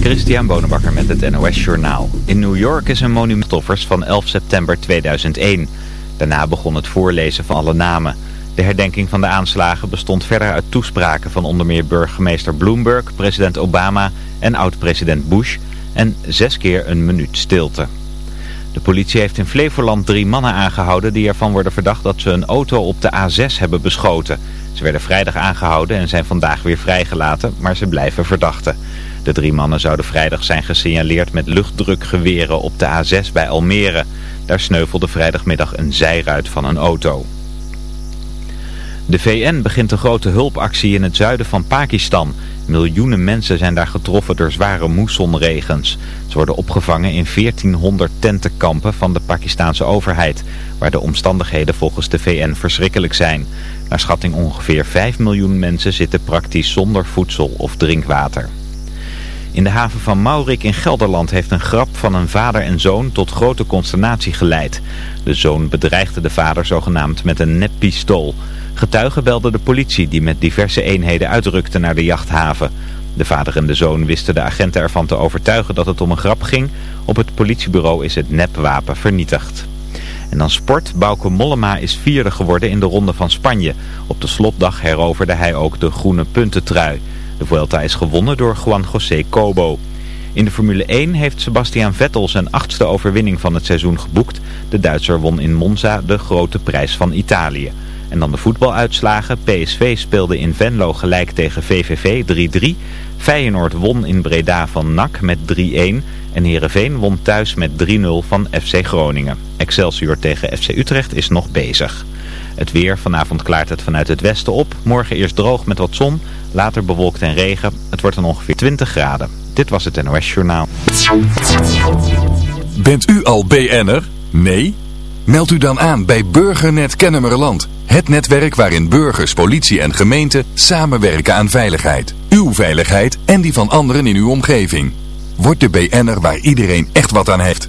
Christian Bonenbakker met het NOS Journaal. In New York is een monumentoffers van 11 september 2001. Daarna begon het voorlezen van alle namen. De herdenking van de aanslagen bestond verder uit toespraken van onder meer burgemeester Bloomberg, president Obama en oud-president Bush en zes keer een minuut stilte. De politie heeft in Flevoland drie mannen aangehouden die ervan worden verdacht dat ze een auto op de A6 hebben beschoten. Ze werden vrijdag aangehouden en zijn vandaag weer vrijgelaten, maar ze blijven verdachten. De drie mannen zouden vrijdag zijn gesignaleerd met luchtdrukgeweren op de A6 bij Almere. Daar sneuvelde vrijdagmiddag een zijruit van een auto. De VN begint een grote hulpactie in het zuiden van Pakistan. Miljoenen mensen zijn daar getroffen door zware moessonregens. Ze worden opgevangen in 1400 tentenkampen van de Pakistanse overheid, waar de omstandigheden volgens de VN verschrikkelijk zijn. Naar schatting ongeveer 5 miljoen mensen zitten praktisch zonder voedsel of drinkwater. In de haven van Maurik in Gelderland heeft een grap van een vader en zoon tot grote consternatie geleid. De zoon bedreigde de vader zogenaamd met een neppistool. Getuigen belden de politie die met diverse eenheden uitrukte naar de jachthaven. De vader en de zoon wisten de agenten ervan te overtuigen dat het om een grap ging. Op het politiebureau is het nepwapen vernietigd. En dan sport. Bauke Mollema is vierde geworden in de ronde van Spanje. Op de slotdag heroverde hij ook de groene puntentrui. De Vuelta is gewonnen door Juan José Cobo. In de Formule 1 heeft Sebastian Vettel zijn achtste overwinning van het seizoen geboekt. De Duitser won in Monza de grote prijs van Italië. En dan de voetbaluitslagen. PSV speelde in Venlo gelijk tegen VVV 3-3. Feyenoord won in Breda van NAC met 3-1. En Heerenveen won thuis met 3-0 van FC Groningen. Excelsior tegen FC Utrecht is nog bezig. Het weer, vanavond klaart het vanuit het westen op. Morgen eerst droog met wat zon, later bewolkt en regen. Het wordt dan ongeveer 20 graden. Dit was het NOS Journaal. Bent u al BN'er? Nee? Meld u dan aan bij Burgernet Kennemerland. Het netwerk waarin burgers, politie en gemeente samenwerken aan veiligheid. Uw veiligheid en die van anderen in uw omgeving. Word de BN'er waar iedereen echt wat aan heeft.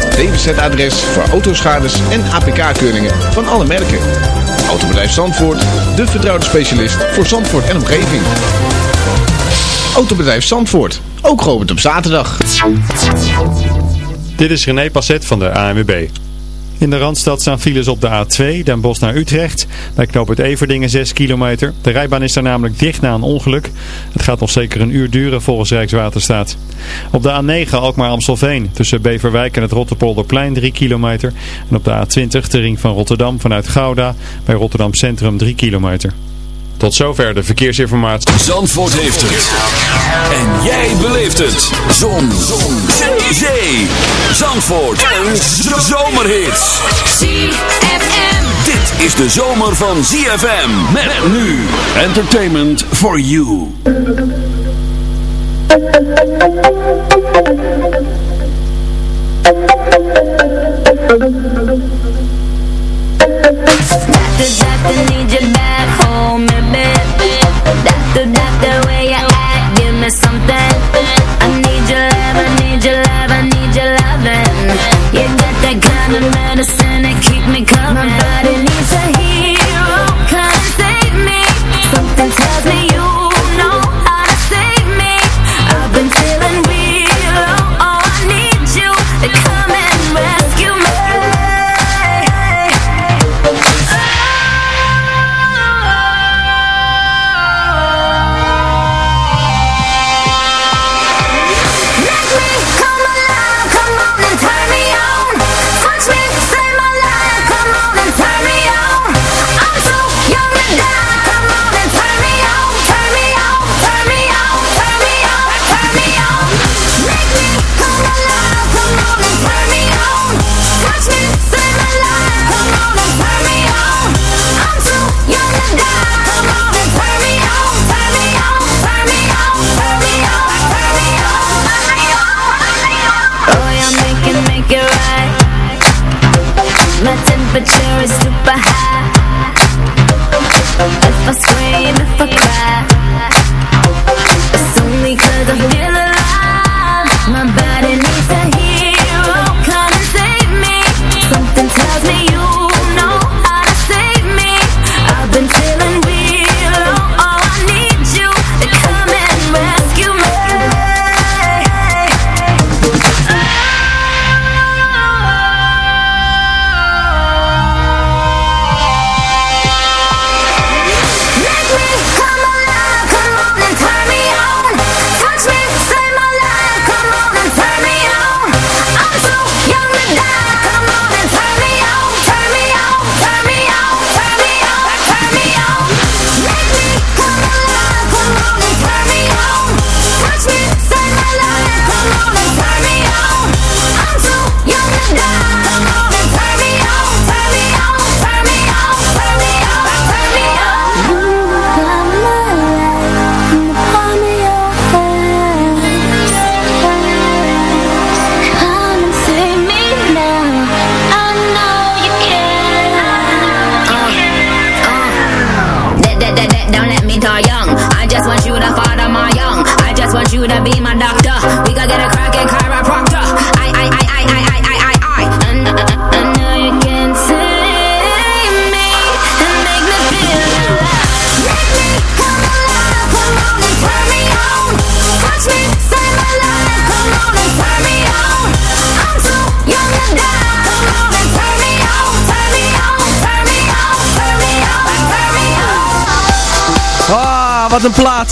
DWZ-adres voor autoschades en APK-keuringen van alle merken. Autobedrijf Zandvoort, de vertrouwde specialist voor Zandvoort en omgeving. Autobedrijf Zandvoort, ook geopend op zaterdag. Dit is René Passet van de ANWB. In de Randstad staan files op de A2, Den Bosch naar Utrecht. Bij knoop het Everdingen 6 kilometer. De rijbaan is daar namelijk dicht na een ongeluk. Het gaat nog zeker een uur duren volgens Rijkswaterstaat. Op de A9 Alkmaar-Amstelveen tussen Beverwijk en het Rotterpolderplein 3 kilometer. En op de A20 de ring van Rotterdam vanuit Gouda bij Rotterdam Centrum 3 kilometer. Tot zover de verkeersinformatie. Zandvoort heeft het. En jij beleeft het. Zon. Zon. Zee. Zee. Zandvoort. Een zomerhit. ZFM. Dit is de zomer van ZFM. Met nu. Entertainment for you. Doctor, doctor, need you back home, baby. Doctor, doctor, where you at? Give me something. I need your love, I need your love, I need your loving. You got that kind of medicine that keep me coming. My body needs a hero, come save me. Something tells me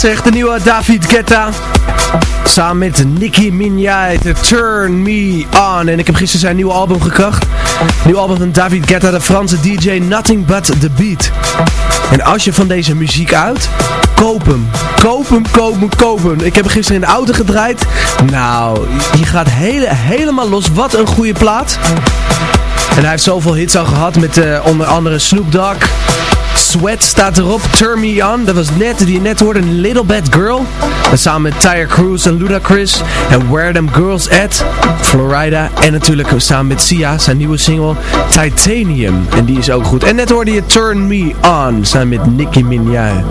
wat een plaat zeg. De nieuwe David Guetta. Samen met Nicki Minaj, de Turn Me On. En ik heb gisteren zijn nieuwe album gekracht. Nieuw album van David Guetta, de Franse DJ Nothing But The Beat. En als je van deze muziek uit, koop hem. Koop hem, koop hem, koop hem. Ik heb hem gisteren in de auto gedraaid. Nou, je gaat hele, helemaal los. Wat een goede plaat. En hij heeft zoveel hits al gehad met eh, onder andere Snoop Dogg. Sweat staat erop. Turn Me On, dat was net, die je net hoorde, Little Bad Girl. En samen met Tyre Cruz en Ludacris. En Where Them Girls At, Florida. En natuurlijk samen met Sia, zijn nieuwe single Titanium. En die is ook goed. En net hoorde je Turn Me On, samen met Nicki Minaj.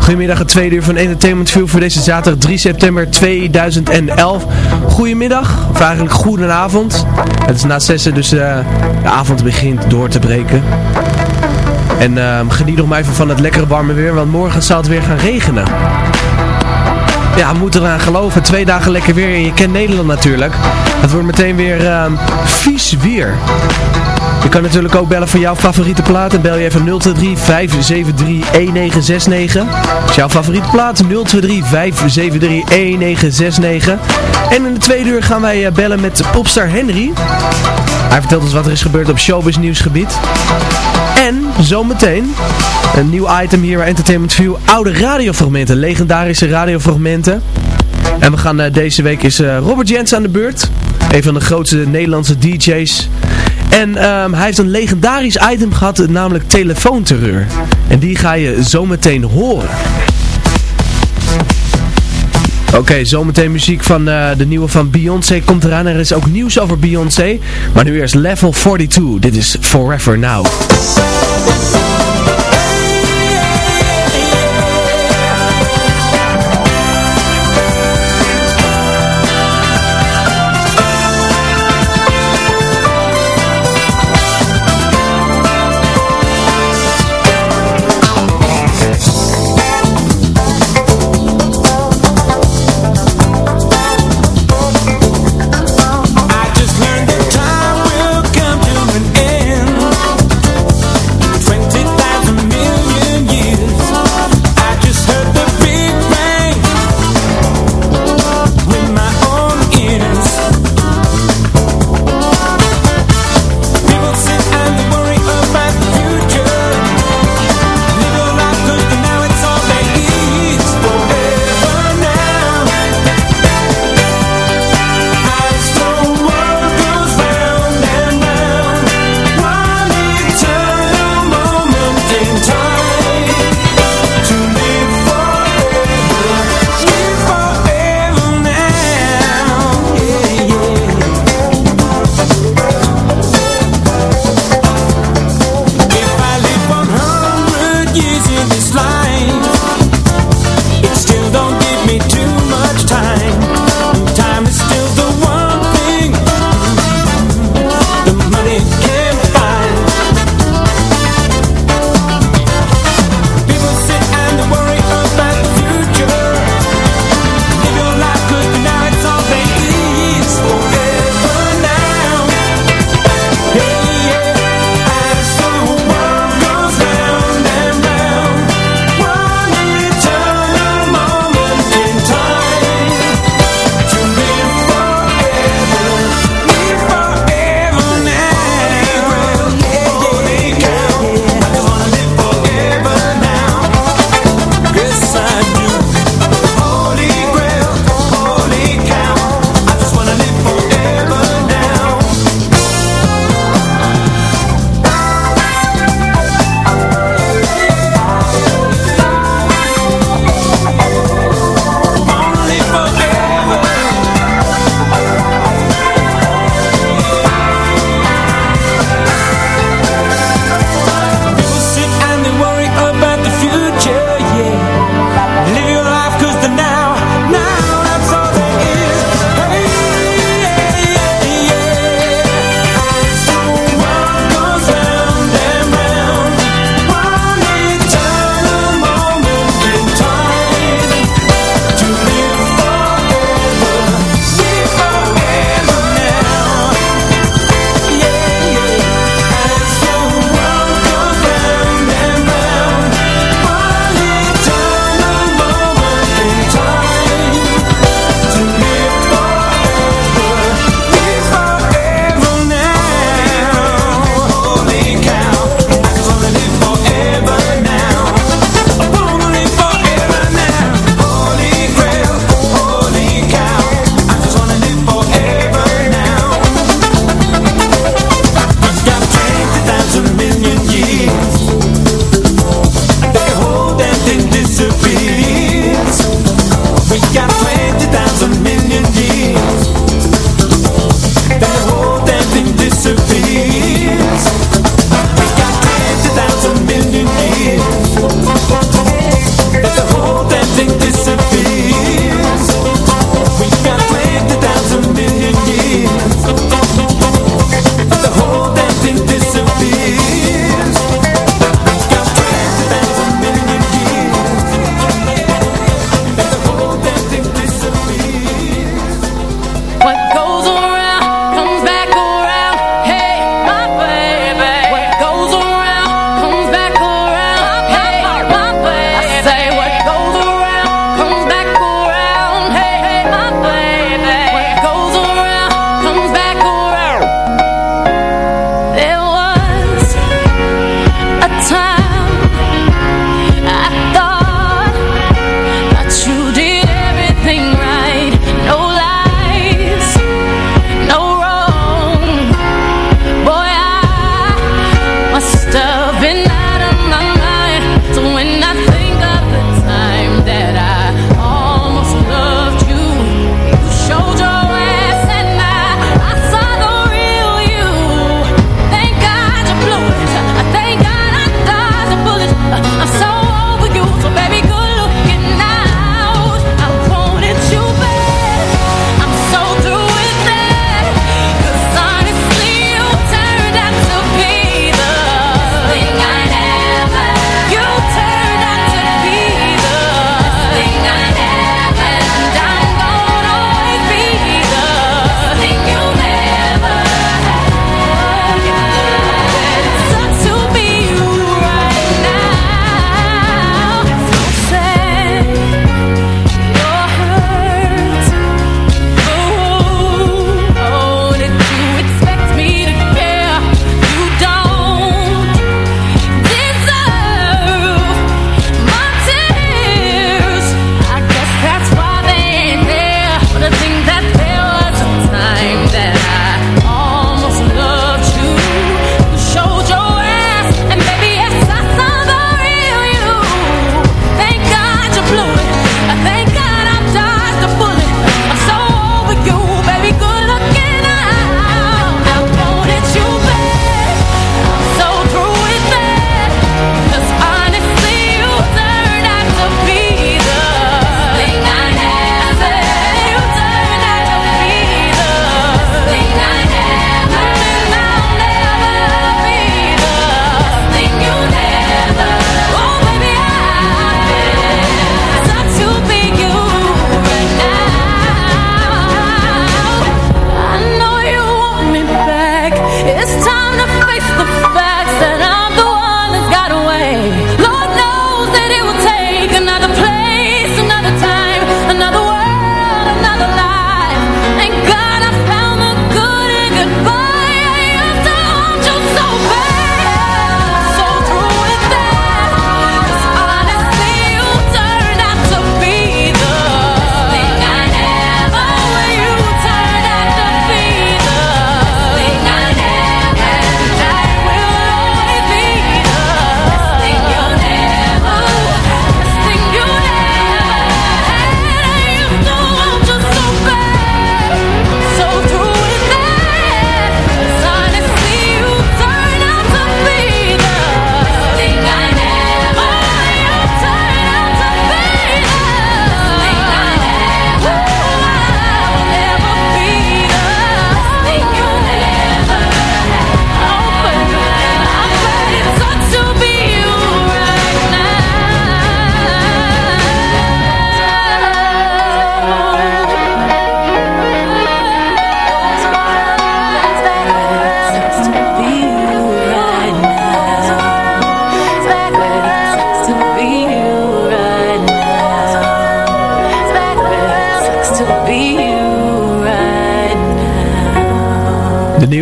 Goedemiddag, het tweede uur van Entertainment View voor deze zaterdag 3 september 2011. Goedemiddag, of eigenlijk goedenavond. Het is na zessen, dus eh, de avond begint door te breken. En ehm, geniet nog maar even van het lekkere warme weer, want morgen zal het weer gaan regenen. Ja, we moeten eraan geloven. Twee dagen lekker weer en je kent Nederland natuurlijk. Het wordt meteen weer ehm, vies weer. Je kan natuurlijk ook bellen voor jouw favoriete plaat. En bel je even 023 573 1969. Dat is jouw favoriete plaat 023 573 1969. En in de tweede uur gaan wij eh, bellen met popstar Henry. Hij vertelt ons wat er is gebeurd op showbiz nieuwsgebied. En zometeen een nieuw item hier bij Entertainment View. Oude radiofragmenten, legendarische radiofragmenten. En we gaan eh, deze week is eh, Robert Jens aan de beurt. Een van de grootste Nederlandse DJ's. En ehm, hij heeft een legendarisch item gehad, namelijk telefoonterreur. En die ga je zometeen horen. Oké, zometeen muziek van eh, de nieuwe van Beyoncé komt eraan. Er is ook nieuws over Beyoncé. Maar nu eerst Level 42. Dit is Forever Now.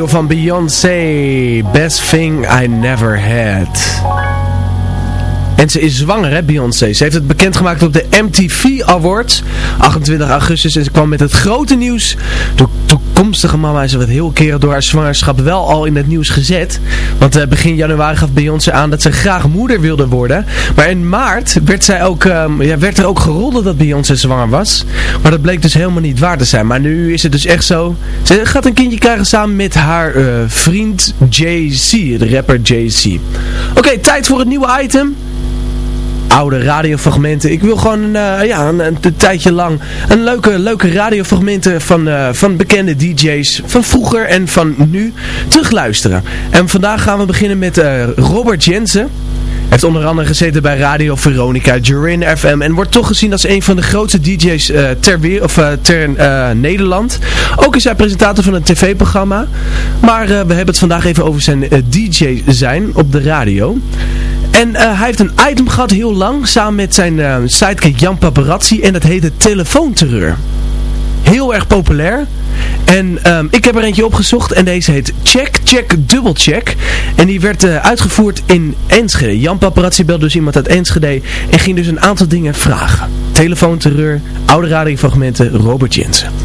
Van Beyoncé, Best Thing I Never Had. En ze is zwanger, hè, Beyoncé. Ze heeft het bekendgemaakt op de MTV Awards, 28 augustus. En ze kwam met het grote nieuws. De toekomstige mama is wat heel keren door haar zwangerschap wel al in het nieuws gezet. Want uh, begin januari gaf Beyoncé aan dat ze graag moeder wilde worden. Maar in maart werd, zij ook, um, ja, werd er ook gerold dat Beyoncé zwanger was. Maar dat bleek dus helemaal niet waar te zijn. Maar nu is het dus echt zo. Ze gaat een kindje krijgen samen met haar uh, vriend Jay-Z, de rapper Jay-Z. Oké, tijd voor het nieuwe item oude radiofragmenten. Ik wil gewoon uh, ja, een, een, tijdje lang een leuke, leuke radiofragmenten van, uh, van bekende DJ's van vroeger en van nu terugluisteren. En vandaag gaan we beginnen met uh, Robert Jensen heeft onder andere gezeten bij Radio Veronica, Jurin FM en wordt toch gezien als een van de grootste DJ's ter, weer, of, ter Nederland. Ook is hij presentator van een tv-programma. Maar we hebben het vandaag even over zijn DJ zijn op de radio. En hij heeft een item gehad heel lang samen met zijn sidekick Jan Paparazzi en dat heette Telefoonterreur. Heel erg populair. En um, ik heb er eentje opgezocht en deze heet Check, Check, Double Check. En die werd uh, uitgevoerd in Enschede. Jan Paparazzi belde dus iemand uit Enschede en ging dus een aantal dingen vragen. Telefoonterreur, oude radiofragmenten, Robert Jensen.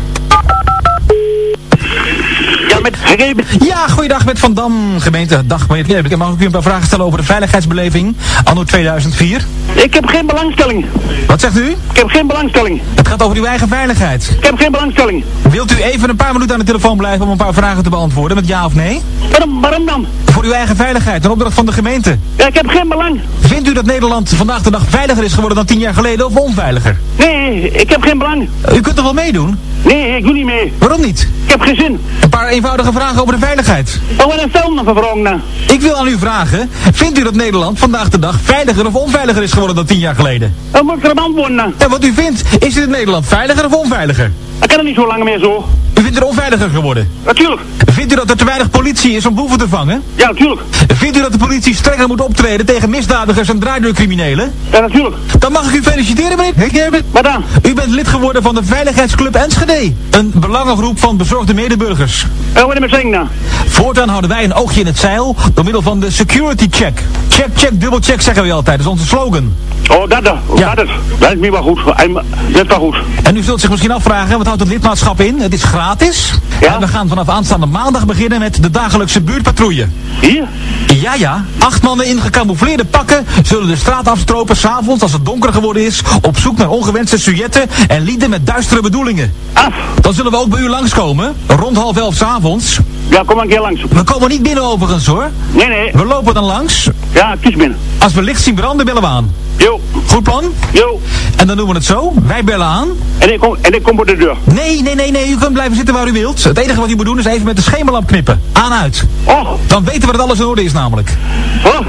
Ja, goeiedag met Van Dam, gemeente. Dag meneer Ik mag ik u een paar vragen stellen over de veiligheidsbeleving anno 2004? Ik heb geen belangstelling. Wat zegt u? Ik heb geen belangstelling. Het gaat over uw eigen veiligheid. Ik heb geen belangstelling. Wilt u even een paar minuten aan de telefoon blijven om een paar vragen te beantwoorden met ja of nee? Waarom, waarom dan? Voor uw eigen veiligheid, een opdracht van de gemeente. Ja, ik heb geen belang. Vindt u dat Nederland vandaag de dag veiliger is geworden dan tien jaar geleden of onveiliger? Nee, ik heb geen belang. U kunt er wel meedoen? Nee, ik doe niet mee. Waarom niet? Ik heb geen zin. Een paar eenvoudige vragen over de veiligheid. Oh, wat een film dan? Ik wil aan u vragen, vindt u dat Nederland vandaag de dag veiliger of onveiliger is geworden dan tien jaar geleden? Dan moet ik er antwoorden dan. Ja, wat u vindt, is het in Nederland veiliger of onveiliger? Ik kan er niet zo lang meer zo. U vindt het onveiliger geworden? Natuurlijk. Vindt u dat er te weinig politie is om boeven te vangen? Ja, natuurlijk. Vindt u dat de politie strenger moet optreden tegen misdadigers en draaideurcriminelen? Ja, natuurlijk. Dan mag ik u feliciteren, meneer. Wat dan? U bent lid geworden van de Veiligheidsclub Enschede. Een belangengroep van bezorgde medeburgers. En wat moet ik? Voortaan houden wij een oogje in het zeil door middel van de security check. Check, check, dubbel check zeggen we altijd. Dat is onze slogan. Oh, dat, dat, ja. dat is. Dat is niet wel goed. Dat wel goed. En u zult zich misschien afvragen, wat houdt het lidmaatschap in? Het is gratis. Ja? En we gaan vanaf aanstaande maandag beginnen met de dagelijkse buurtpatrouille. Hier? Ja, ja. Acht mannen in gecamoufleerde pakken zullen de straat afstropen s'avonds als het donker geworden is, op zoek naar ongewenste sujetten en lieden met duistere bedoelingen. Af. Dan zullen we ook bij u langskomen, rond half elf s'avonds. Ja, kom maar een keer langs. We komen niet binnen overigens hoor. Nee, nee. We lopen dan langs. Ja, kies binnen. Als we licht zien branden, bellen we aan. Jo. Goed plan? Jo. En dan doen we het zo. Wij bellen aan. En ik kom, en ik kom voor de deur. Nee, nee, nee, nee. U kunt blijven zitten waar u wilt. Het enige wat u moet doen is even met de schemerlamp knippen. Aan uit. Oh. Dan weten we dat alles in orde is namelijk. Oh,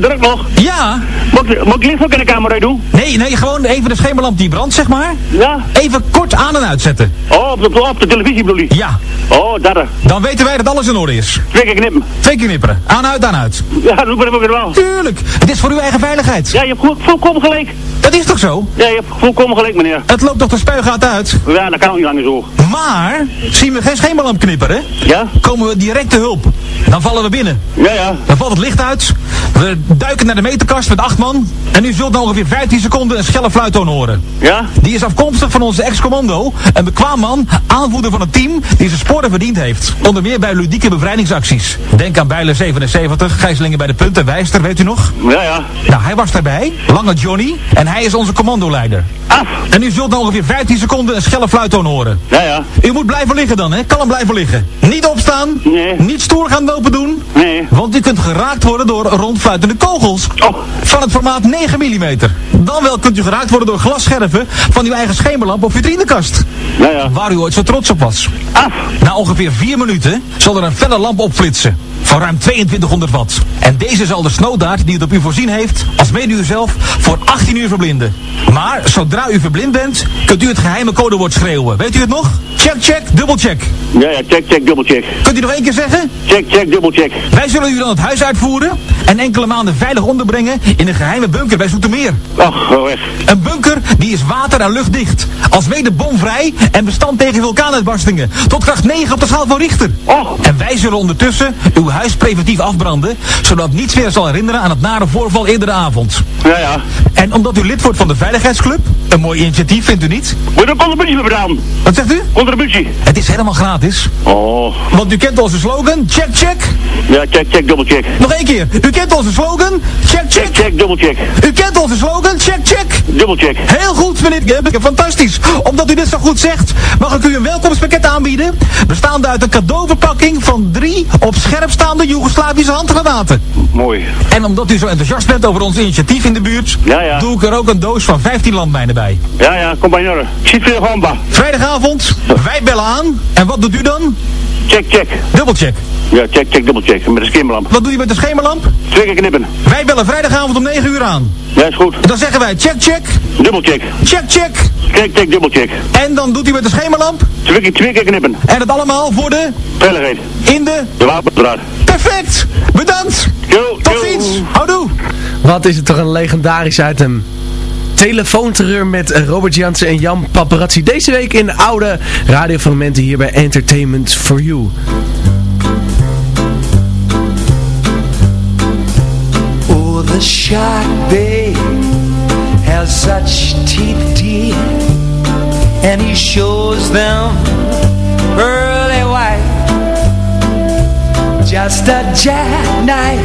druk nog. Ja. Moet ik, moet ik licht ook in de kamer uit doen? Nee, nee, gewoon even de schemerlamp die brandt, zeg maar. Ja. Even kort aan en uitzetten. Oh, op de, op de televisie bedoel je? Ja. Oh, dat er. Dan weten wij dat alles in orde is. Twee keer knippen. Twee keer knipperen. Aan, uit, aan, uit. Ja, dat ben ik Tuurlijk. Het is voor uw eigen veiligheid. Ja, je hebt vol, volkomen gelijk. Dat is toch zo? Ja, je hebt volkomen gelijk, meneer. Het loopt toch de spuigaat uit? Ja, dat kan ook niet langer zo. Maar, zien we geen schemerlamp knipperen? Ja? Komen we direct te hulp. Dan vallen we binnen. Ja, ja. Dan valt het licht uit. We duiken naar de meterkast met acht man. En u zult na ongeveer 15 seconden een schelle fluittoon horen. Ja? Die is afkomstig van onze ex-commando. Een bekwaam man, aanvoerder van het team die zijn sporen verdiend heeft. Onder meer bij ludieke bevrijdingsacties. Denk aan Bijlen 77, gijzelingen bij de punten, Wijster, weet u nog? Ja, ja. Nou, hij was daarbij. Lange Johnny. En hij is onze commandoleider. Af. En u zult na ongeveer 15 seconden een schelle fluittoon horen. Ja, ja. U moet blijven liggen dan, hè? Kan hem blijven liggen. Niet opstaan. Nee. Niet stoer gaan lopen doen. Nee. Want u kunt geraakt worden door rondfluitende kogels. Oh. Van het formaat 9 mm. Dan wel kunt u geraakt worden door glasscherven van uw eigen schemerlamp of vitrinenkast. Ja, ja. Waar u ooit zo trots op was. Af. Na ongeveer 4 minuten zal er een felle lamp opflitsen. van ruim 2200 watt. En deze zal de snowdaart die het op u voorzien heeft, als mede u zelf, voor 18 uur verblinden. Maar zodra u verblind bent, kunt u het geheime codewoord schreeuwen. Weet u het nog? Check, check, dubbelcheck. Ja, ja, check, check, dubbelcheck. Kunt u nog één keer zeggen? Check, check, dubbelcheck. Wij zullen u dan het huis uitvoeren en enkele maanden veilig onderbrengen in een geheime bunker bij Zoetermeer. Ach, wel weg. Een bunker die is water- en luchtdicht. Als mede bomvrij en bestand tegen vulkaanuitbarstingen. Tot kracht 9 op de schaal van Richter. Och. En wij zullen ondertussen uw huis preventief afbranden, zodat niets meer zal herinneren aan het nare voorval eerder de avond. Ja, ja. En omdat u lid wordt van de Veiligheidsclub, een mooi initiatief vindt u niet? Moet een contributie voor gedaan. Wat zegt u? Contributie. Het is helemaal gratis. Oh. Want u kent onze slogan, check, check. Ja, check, check, dubbelcheck. Nog één keer. U kent onze slogan, check, check. Check, check. U kent onze slogan, check, check. Dubbelcheck. Heel goed, meneer Gebbe. Fantastisch. Omdat u dit zo goed zegt, mag ik u een welkomstpakket aanbieden. Bestaande uit een cadeauverpakking van drie op scherp staande Joegoslavische handgranaten. Mooi. En omdat u zo enthousiast bent over ons initiatief in de buurt, Ja, ja. doe ik er ook een doos van 15 landmijnen bij. Ja, ja, kom bij Norre. Gamba. Vrijdagavond, wij bellen aan. En wat doet u dan? Check, check. Dubbelcheck. Ja, check, check, dubbelcheck. Met een skimlamp. Wat doe je met de schemerlamp? Twee keer knippen. Wij bellen vrijdagavond om 9 uur aan. Ja, is goed. Dan zeggen wij check, check, Dubbelcheck. check, check. Check, check, dubbelcheck. En dan doet hij met de schemerlamp. Twee keer, twee keer knippen. En het allemaal voor de, Veiligheid. in de... De wapendraad. Perfect! Bedankt! Yo, Tot yo. ziens! Houdoe! Wat is het toch een legendarisch item. Telefoonterreur met Robert Jansen en Jan Paparazzi. Deze week in oude radiofragmenten hier bij Entertainment for You. Shark, babe, has such teeth, dear, and he shows them pearly white. Just a jackknife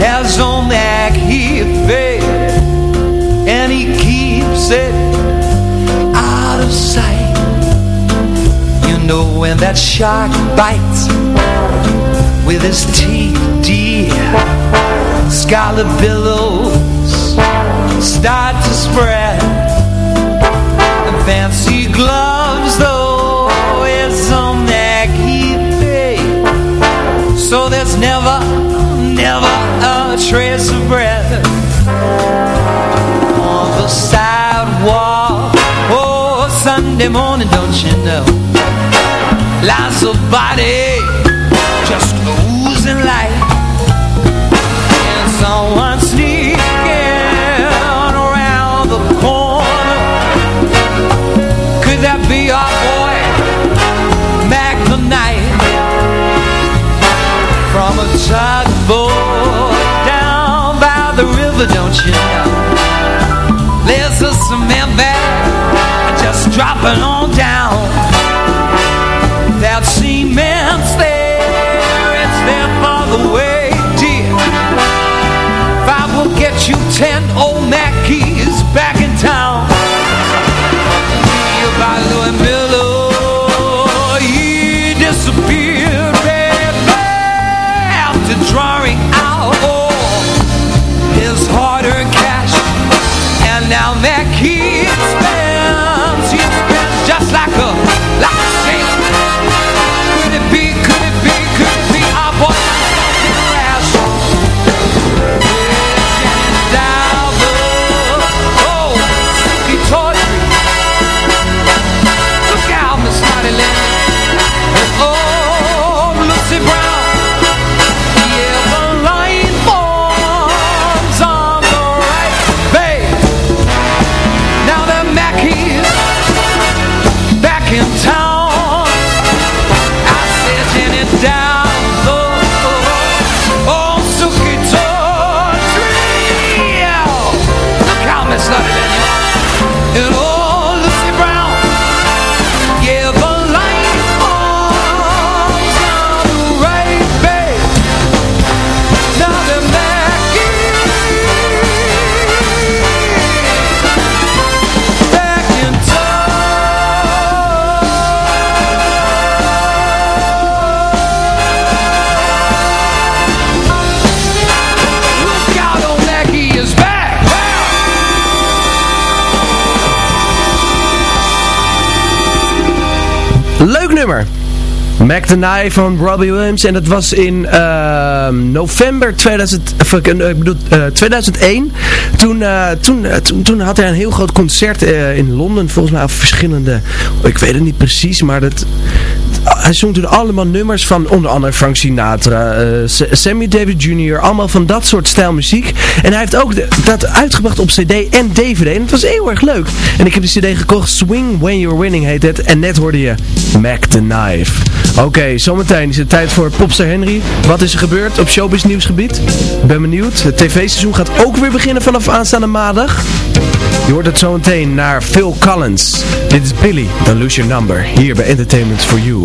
has on that heat, babe, and he keeps it out of sight. You know when that shark bites with his teeth, dear scarlet billows start to spread. And fancy gloves though is on heat babe so there's never never a trace of breath on the sidewalk. Oh Sunday morning don't you know? Lies a body just oozing light river, don't you know? There's a cement bag just dropping on down. That cement's there, it's there for the way, dear. If I will get you ten nummer. Mac the Knife van Robbie Williams. En dat was in ehm, november 2000, of, ik bedoel, eh, 2001. Toen, eh, toen, eh, toen, toen had hij een heel groot concert eh, in Londen. Volgens mij op verschillende... Ik weet het niet precies, maar dat... Hij zong toen allemaal nummers van onder andere Frank Sinatra, eh, Sammy Davis Jr., allemaal van dat soort stijl muziek. En hij heeft ook de- dat uitgebracht op cd en dvd. En het was heel erg leuk. En ik heb die cd gekocht, Swing When You're Winning heet het. En net hoorde je Mac the Knife. Oké, zometeen is het tijd voor Popster Henry. Wat is er gebeurd op showbiz nieuwsgebied? Ik ben benieuwd. Het tv-seizoen gaat ook weer beginnen vanaf aanstaande maandag. Je hoort het zometeen naar Phil Collins. Dit is Billy, Don't Lose Your Number. Hier bij Entertainment for You.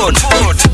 Zandvoort. I'll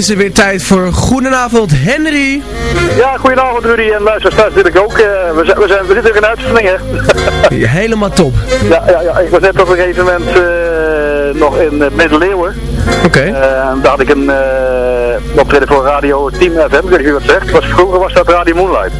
is er weer tijd voor Goedenavond Henry. Ja, goedenavond Rudy en luisteraars natuurlijk ook. Eh, we, zijn, we, zijn, we zitten weer in uitzending hè. Helemaal top. Ja, ja, ja, ik was net op een gegeven moment eh, nog in uh, Middeleeuwen. Oké. Eh, daar had ik een uh, optreden voor radio Team FM, ik weet niet dat zegt. Was, vroeger was dat Radio Moonlight.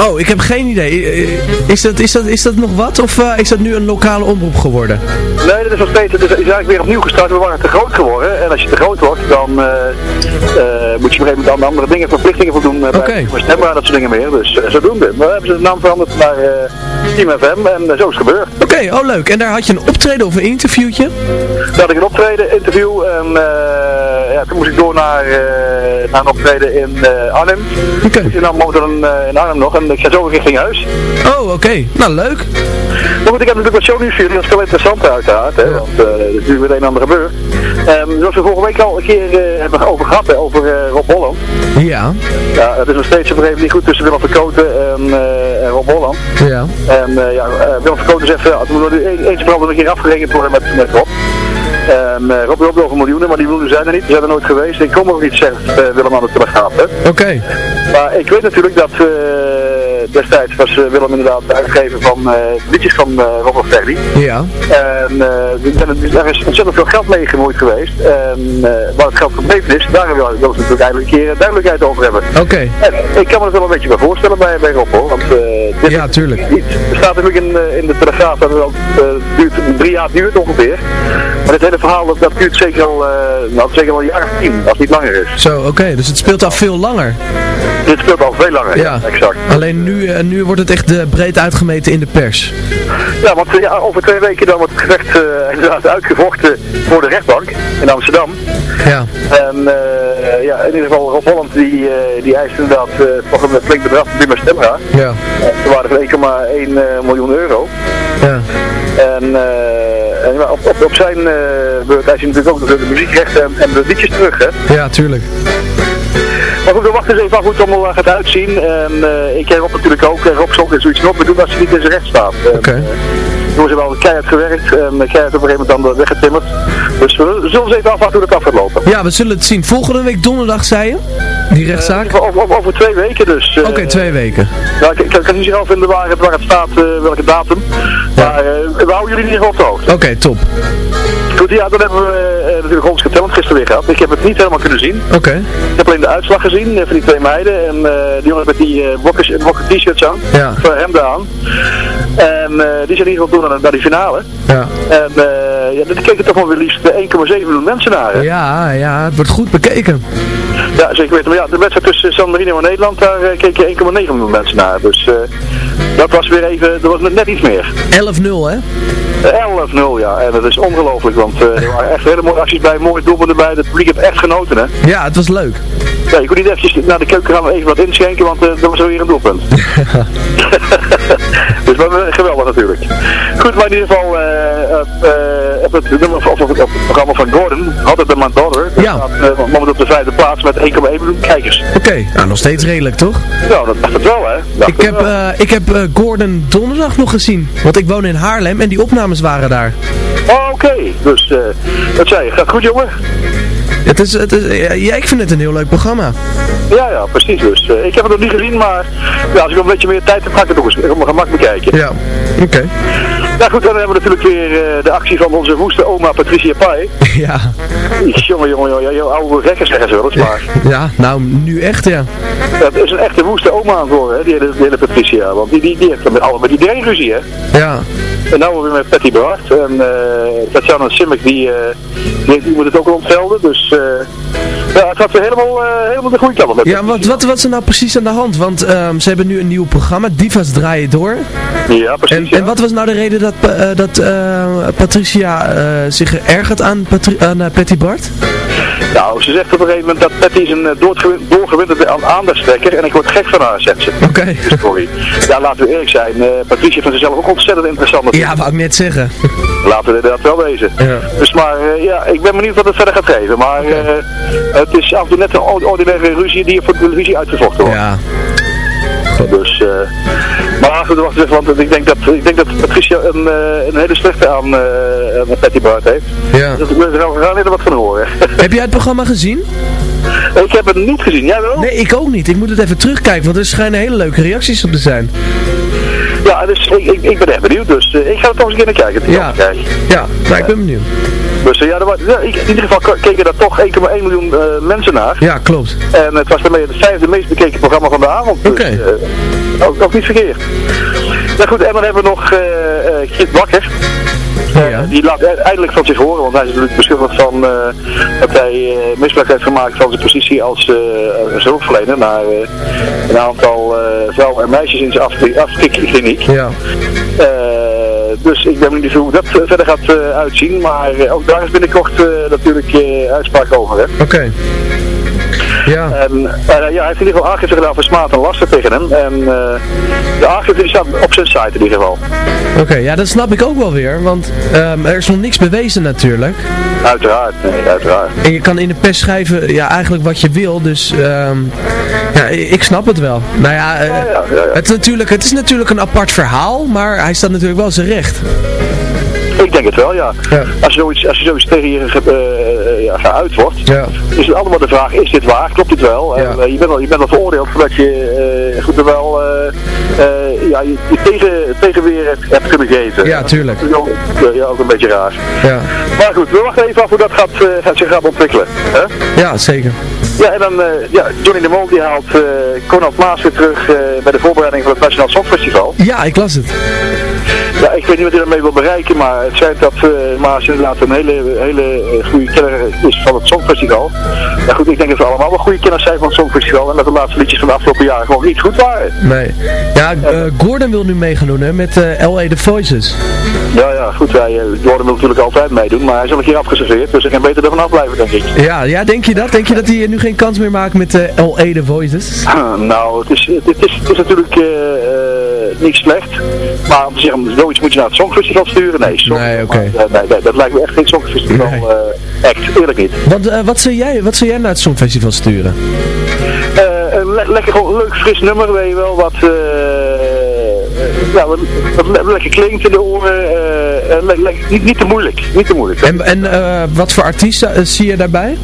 Oh, ik heb geen idee. Is dat, is dat, is dat nog wat of uh, is dat nu een lokale omroep geworden? Nee, dat is nog steeds, het is, is eigenlijk weer opnieuw gestart. We waren te groot geworden en als je te groot wordt, dan uh, uh, moet je op een gegeven moment andere dingen, verplichtingen voldoen. Uh, okay. bij stemmen dat soort dingen meer. Dus zodoende. Maar hebben ze de naam veranderd naar Team FM en zo is het gebeurd. Oké, okay, oh leuk. En daar had je een optreden of een interviewtje? Daar had ik een optreden, interview en ja, toen moest ik door naar, naar een optreden in Arnhem. Oké. Okay. Ik zit nou momenteel in, in Arnhem nog en ik ga zo richting huis. Oh, oké. Okay. Nou, leuk. Maar goed, ik heb natuurlijk wat shownieuws voor jullie, dat is wel interessant uiteraard, hè, want uh, er is natuurlijk weer een en ander gebeurd. Um, zoals we vorige week al een keer uh, hebben over gehad, hè, over uh, Rob Holland. Ja. Ja, het is nog steeds op een gegeven moment niet goed tussen Willem Verkoten en, en Rob Holland. Ja. En ja, Willem Verkoten zegt, ja, het moet er eens vooral een keer afgerekend worden met, met Rob. Um, Rob Rob over miljoenen, maar die miljoenen zijn er niet. Die zijn er nooit geweest. Ik kom ook niet, zegt Willem aan de telegraaf. Oké. Okay. Maar ik weet natuurlijk dat destijds was Willem inderdaad de uitgever van liedjes van Robert Ferry. Ja. En er is ontzettend veel geld mee gemoeid geweest. En waar het geld gebleven is, daar willen we natuurlijk eigenlijk een keer duidelijkheid over hebben. Oké. Okay. ik kan me er wel een beetje bij voorstellen bij, bij Rob hoor. Want, dit ja, tuurlijk. Er staat natuurlijk in, in de telegraaf dat het al duurt, drie jaar duurt ongeveer. Maar dit hele verhaal dat, dat duurt zeker al, uh, nou, zeker al een jaar of tien, als het niet langer is. Zo, oké. Okay. Dus het speelt al veel langer. Dit speelt al veel langer. Ja, exact. Alleen nu, eh, nu wordt het echt eh, breed uitgemeten in de pers. Ja, want eh, ja, over twee weken dan wordt het gevecht inderdaad uitgevochten voor de rechtbank in Amsterdam. Ja. En ja, in ieder geval Rob Holland die, die eist inderdaad toch een flink bedrag van Bima Stemra. Ja. Ze waren van 1,1 eh, miljoen euro. Ja. En, en ja, op, op, op zijn beurt eist hij natuurlijk ook de, de muziekrechten en, en de liedjes terug. Hè. Ja, tuurlijk. Maar goed, we wachten eens even af hoe het allemaal eh, gaat uitzien. En eh, ik ken Rob natuurlijk ook. En Rob zal er zoiets nog meer doen als hij niet in zijn recht staat. Oké. Toen ze wel keihard gewerkt en eh, keihard op een gegeven moment dan weggetimmerd. Dus we zullen eens even afwachten hoe dat af gaat lopen. Ja, we zullen het zien. Volgende week donderdag, zei je? Die rechtszaak? Eh, over, over, over twee weken dus. eh, Oké, twee weken. Ja, ik, ik kan niet zelf vinden waar het, waar het staat, eh, welke datum. Maar eh, we houden jullie in ieder geval op de hoogte. Oké, top. Goed, ja, dan hebben we natuurlijk ons Talent gisteren weer gehad. Ik heb het niet helemaal kunnen zien. Oké. Ik heb alleen de uitslag gezien van die twee meiden. En die jongen met die uh, bokken t-shirts aan. Ja. Van hem aan. En die zijn in ieder geval door naar, naar die finale. Ja. En ja, daar keken toch wel weer liefst 1,7 miljoen mensen naar. Hè? Ja, ja, het wordt goed bekeken. Ja, zeker weten. Ja, de wedstrijd tussen San Marino en Nederland, daar uh, keken 1,9 miljoen mensen naar. Dus uh, dat was weer even, dat was net iets meer. 11-0 hè? 11-0 ja, en dat is ongelooflijk, want uh, er waren echt hele mooie acties bij, mooie doelpunten bij, het publiek heeft echt genoten hè. Ja, het was leuk. Ja, je kon niet eventjes naar de keuken gaan en even wat inschenken, want dat was alweer een doelpunt. dus dat was geweldig natuurlijk. Goed, maar in ieder geval, uh, op het nummer of, het programma van Gordon, had het de Daughter, ja. staat moment op de vijfde plaats met 1,1 miljoen kijkers. Oké, nou nog steeds redelijk toch? Ja, dat dacht het wel hè. Ik, heb, ik heb Gordon donderdag nog gezien, want ik woon in Haarlem en die opnames waren daar. Oh, oké. Okay. Dus, uh, wat zei je? Gaat goed, jongen? Het is, het is, ja, ik vind het een heel leuk programma. Ja, ja, precies. Dus, uh, ik heb het nog niet gezien, maar ja, als ik een beetje meer tijd heb, ga ik het nog eens op mijn gemak bekijken. Ja, oké. Okay. Ja goed, dan hebben we natuurlijk weer uh, de actie van onze woeste oma Patricia Pai. Ja. Jongen, jongen, jongen, jouw oude rekken zeggen ze wel eens maar. Ja, nou, nu echt, ja. Dat is een echte woeste oma aan worden, hè, die hele, die hele Patricia. Want die, die, die heeft met allemaal met iedereen ruzie, hè. Ja. En nou weer met Patty Bart. En uh, Tatjana Simic, die, uh, die, die, moet het ook ontvelden. Dus uh, ja, het gaat weer helemaal, uh, helemaal de goede kant op. Ja, wat, wat, wat is er nou precies aan de hand? Want um, ze hebben nu een nieuw programma, Divas draaien door. Ja, precies. En, ja. en wat was nou de reden dat, uh, dat uh, Patricia zich ergert aan, Patri aan Patty Bart? Nou, ze zegt op een gegeven moment dat Patty is een doorgewinterde aandachtstrekker en ik word gek van haar, zegt ze. Oké. Okay. Sorry. Ja, laten we eerlijk zijn. Uh, Patricia vindt zichzelf ook ontzettend interessant. Ja, wou ik net zeggen. Laten we dat wel wezen. Ja. Dus maar, uh, ja, ik ben benieuwd wat het verder gaat geven. Maar okay. uh, het is af en toe net een ordinaire ruzie die voor de televisie uitgevochten wordt. Ja. Dus, uh, maar goed, wacht even, want ik denk dat, ik denk dat Patricia een, uh, een hele slechte aan, uh, aan Patty Bart heeft. Ja. Dus ik er gaan er wat van horen. Heb jij het programma gezien? Ik heb het niet gezien, jij wel? Nee, ik ook niet. Ik moet het even terugkijken, want er schijnen hele leuke reacties op te zijn. Ja, dus ik, ik, ik ben echt benieuwd, dus uh, ik ga er toch eens een keer naar kijken. Ja, ja nou, ik ben benieuwd. Dus ja, er was, ja, in ieder geval keken er toch 1,1 miljoen uh, mensen naar. Ja, klopt. En het was daarmee het vijfde meest bekeken programma van de avond. Oké. Okay. Dus, ook, ook niet verkeerd. Nou goed, en dan hebben we nog Giet Bakker. Uh, ja. Die laat eindelijk van zich horen, want hij is natuurlijk beschuldigd van uh, dat hij uh, misbruik heeft gemaakt van zijn positie als hulpverlener naar een aantal vrouwen en meisjes in zijn afkikkliniek. Ja. dus ik ben benieuwd hoe dat verder gaat uitzien, maar ook daar is binnenkort natuurlijk uitspraak over. Oké. Okay. Ja. En uh, ja, hij heeft in ieder geval aangifte gedaan voor smaad en lasten tegen hem. En uh, de aangifte die staat op zijn site in ieder geval. Oké, okay, ja dat snap ik ook wel weer, want um, er is nog niks bewezen natuurlijk. Uiteraard, nee, uiteraard. En je kan in de pers schrijven, ja eigenlijk wat je wil, dus um, ja, ik snap het wel. Nou ja, uh, ja, ja, ja, Het, natuurlijk, het is natuurlijk een apart verhaal, maar hij staat natuurlijk wel zijn recht. Ik denk het wel, ja. ja. Als, je zoiets, als je zoiets tegen je uh, ja, geuit wordt, ja. is het allemaal de vraag, is dit waar? Klopt dit wel? En, uh, je bent al, je bent al veroordeeld voordat je uh, goed wel ja, je, je tegen, tegenweer hebt, hebt kunnen geven. Ja, tuurlijk. Ja, ook een beetje raar. Ja. Maar goed, we wachten even af hoe dat gaat, gaat zich gaat ontwikkelen. Hè? Ja, zeker. Ja, en dan, ja, Johnny de Mol die haalt Conrad Maas weer terug bij de voorbereiding van het Nationaal Songfestival. Ja, ik las het. Ja, ik weet niet wat hij daarmee wil bereiken, maar het schijnt dat uh, Maas inderdaad een hele, hele eh, goede kenner is van het Songfestival. Ja goed, ik denk dat we allemaal wel goede kenners zijn van het Songfestival en dat de laatste liedjes van de afgelopen jaren gewoon niet goed waren. Nee. Ja, eh, Gordon wil nu meegaan doen hè, met eh LA The Voices. Ja, ja, goed, wij, eh, Gordon wil natuurlijk altijd meedoen, maar hij is al een keer afgeserveerd, dus ik kan beter ervan afblijven, denk ik. Ja, ja, denk je dat? Denk je dat hij nu geen kans meer maakt met eh LA The Voices? nou, het is, het, is, het is natuurlijk eh, eh, niet slecht, maar om te zeggen, zoiets moet je naar het Songfestival sturen, nee. Sorry, Nee, maar, eh, nee, nee, dat lijkt me echt geen Songfestival eh act, eerlijk niet. Wat, eh, wat, zou jij, wat zou jij naar het Songfestival sturen? Eh, een le- lekker gewoon leuk fris nummer, weet je wel, wat, eh, ja, wat, wat le- lekker klinkt in de oren, eh, eh, le- niet, niet te moeilijk, niet te moeilijk. En, en eh, wat voor artiesten eh, zie je daarbij?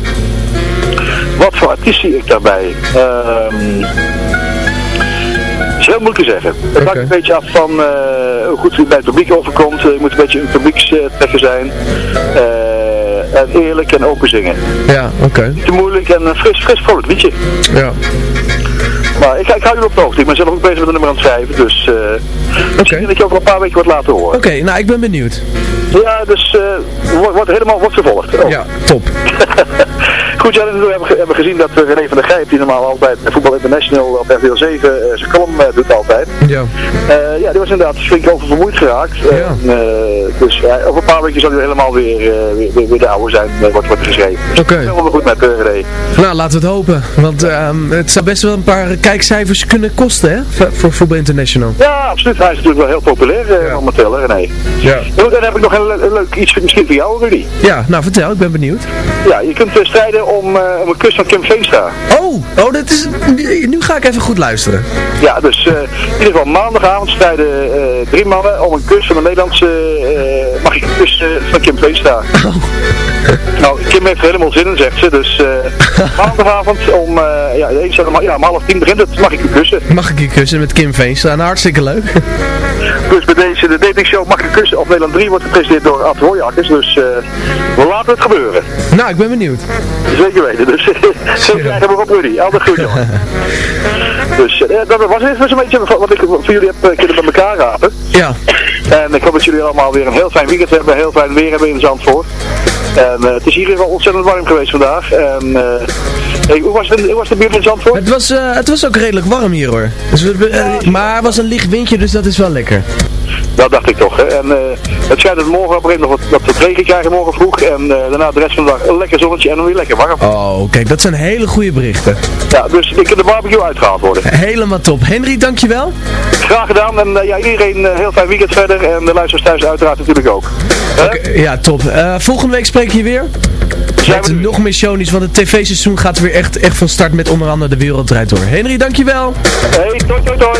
Wat voor artiest zie ik daarbij? Ehm is heel moeilijk te zeggen. Het hangt een beetje af van eh, hoe goed het bij het publiek overkomt. Eh, Je moet een beetje een publiekstrekker zijn. Eh, en eerlijk en open zingen. Ja, oké. Niet te moeilijk en fris, fris vrolijk liedje. Ja. Maar ik, ik hou je op de hoogte. Ik ben zelf ook bezig met een nummer aan het schrijven. Dus eh misschien dat je over een paar weken wat laten horen. Oké, nou ik ben benieuwd. Ja, dus eh wordt, wordt helemaal wordt vervolgd. Oh. Ja, top. Goed, ja, we hebben, ge- hebben gezien dat eh, René van der Grijp, die normaal altijd bij Voetbal International op RTL 7 eh, zijn column eh, doet altijd. Ja. Eh, ja, die was inderdaad flink over vermoeid geraakt. Eh, dus ja, over een paar weken zal hij helemaal weer, eh, weer, weer, de oude zijn, wat wordt geschreven. Oké. Helemaal goed met René. Nou, laten we het hopen. Want ehm, het zou best wel een paar kijkcijfers kunnen kosten, hè? Voor, voor Voetbal International. Ja, absoluut. Hij is natuurlijk wel heel populair eh, momenteel, hè, René. Ja. En dan heb ik nog een, le- een leuk iets misschien voor jou, Rudy. Ja, nou vertel, ik ben benieuwd. Ja, je kunt eh, strijden om, eh, om een kus van Kim Veenstra. Oh, oh dat is, nu- ga ik even goed luisteren. Ja, dus eh, in ieder geval maandagavond strijden eh, drie mannen om een kus van de Nederlandse, mag ik een kus van Kim Veenstra. Nou, Kim heeft er helemaal zin in, zegt ze. Dus maandagavond om, ja, de om, ja, om half tien begint het, mag ik een kussen. Mag ik je kussen met Kim Veenstra? Nou, hartstikke leuk. Dus bij deze, de datingshow Mag ik een kussen op Nederland 3 wordt gepresenteerd door Ad Royakkers. Dus eh, we laten het gebeuren. Nou, ik ben benieuwd. Zeker weten. Dus zo krijgen we op Rudy. Altijd goed, jongen. Dus eh, dat was even zo'n beetje wat ik voor jullie heb eh, kunnen bij elkaar rapen. Ja. En ik hoop dat jullie allemaal weer een heel fijn weekend hebben, heel fijn weer hebben in Zandvoort. En het is hier weer wel ontzettend warm geweest vandaag. En hey, hoe, was het, hoe was de buurt in Zandvoort? Het was, eh, het was ook redelijk warm hier hoor. Dus we, eh, maar er was een licht windje, dus dat is wel lekker. Dat dacht ik toch. Hè. En eh, het schijnt dat we morgen op een nog wat, wat regen krijgen morgen vroeg. En daarna de rest van de dag een lekker zonnetje en dan weer lekker warm. Oh, kijk, dat zijn hele goede berichten. Ja, dus ik kan de barbecue uitgehaald worden. Helemaal top. Henry, dankjewel. Graag gedaan. En ja, iedereen een heel fijn weekend verder. En de luisteraars thuis uiteraard natuurlijk ook. Ja, top. Volgende week spreek je weer. Met nog meer shownies, want het tv-seizoen gaat weer echt, echt van start met onder andere De Wereld Draait Door. Henry, dankjewel. Hey, toi toi.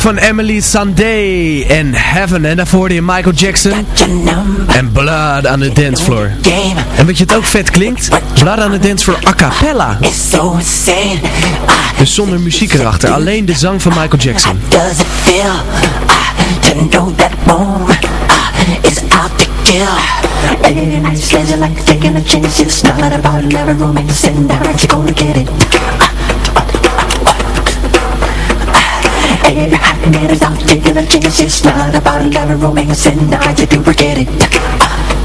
van Emily Sunday in Heaven. En daarvoor hoorde je Michael Jackson en Blood on the Dance Floor. En weet je het ook vet klinkt? Blood on the Dance Floor a cappella. Dus zonder muziek erachter, alleen de zang van Michael Jackson. And it is not to give and things It's not about love and romance And I just do forget it.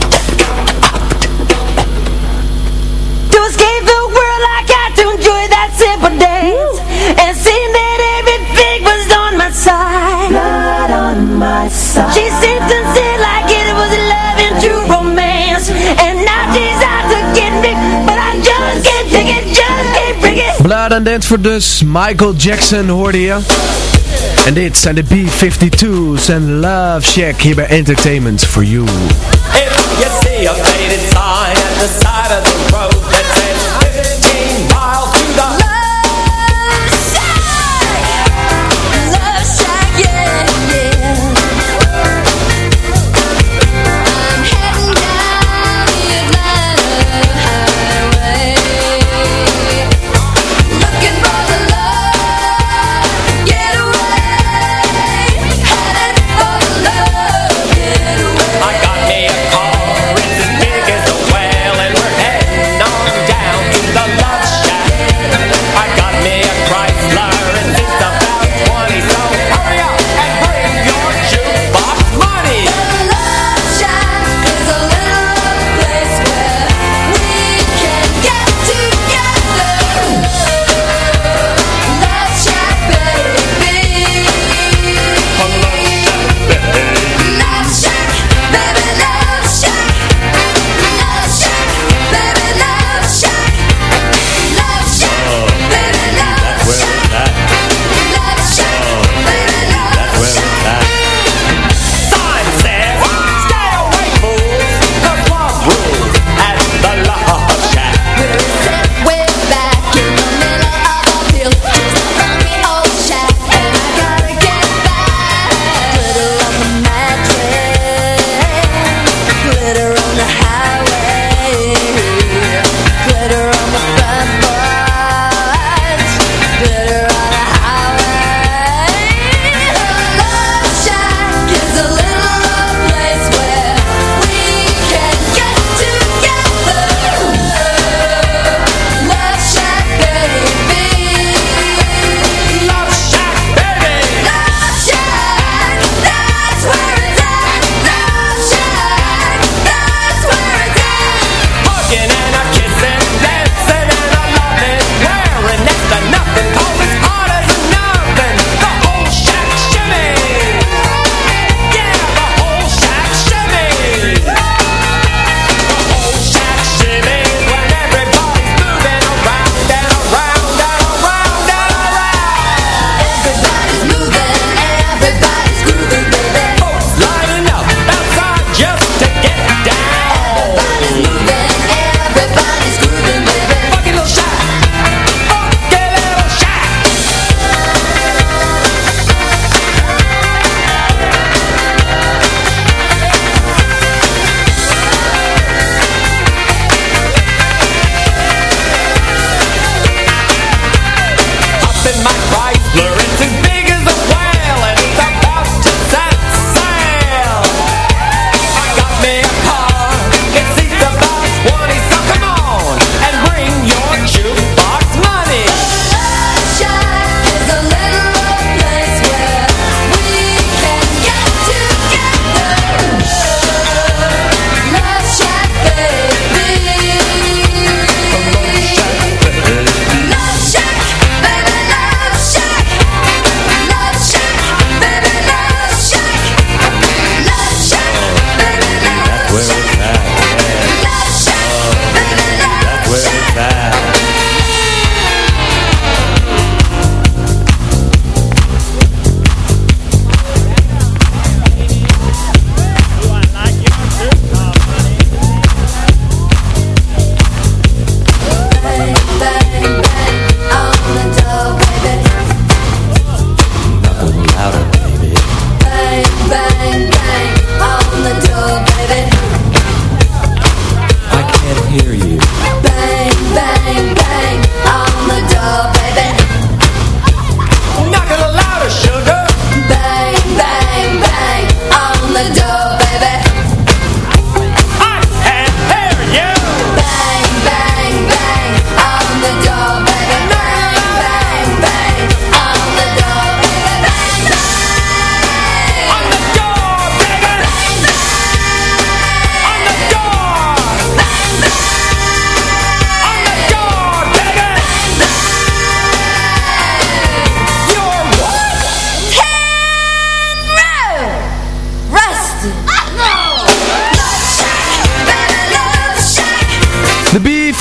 Blood and Dance for dus. Michael Jackson hoorde je. En dit zijn de B-52's en Love Shack hier bij Entertainment for You. If you the side of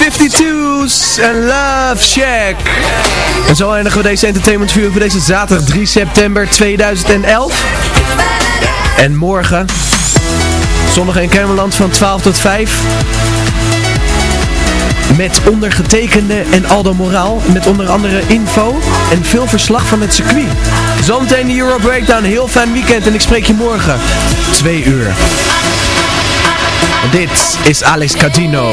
52's en Love Shack. En zo eindigen we deze Entertainment View voor deze zaterdag 3 september 2011. En morgen, zondag in Kermeland van 12 tot 5. Met ondergetekende en Aldo Moraal. Met onder andere info en veel verslag van het circuit. Zometeen de Euro Breakdown. Heel fijn weekend en ik spreek je morgen. 2 uur. Dit is Alex Cardino.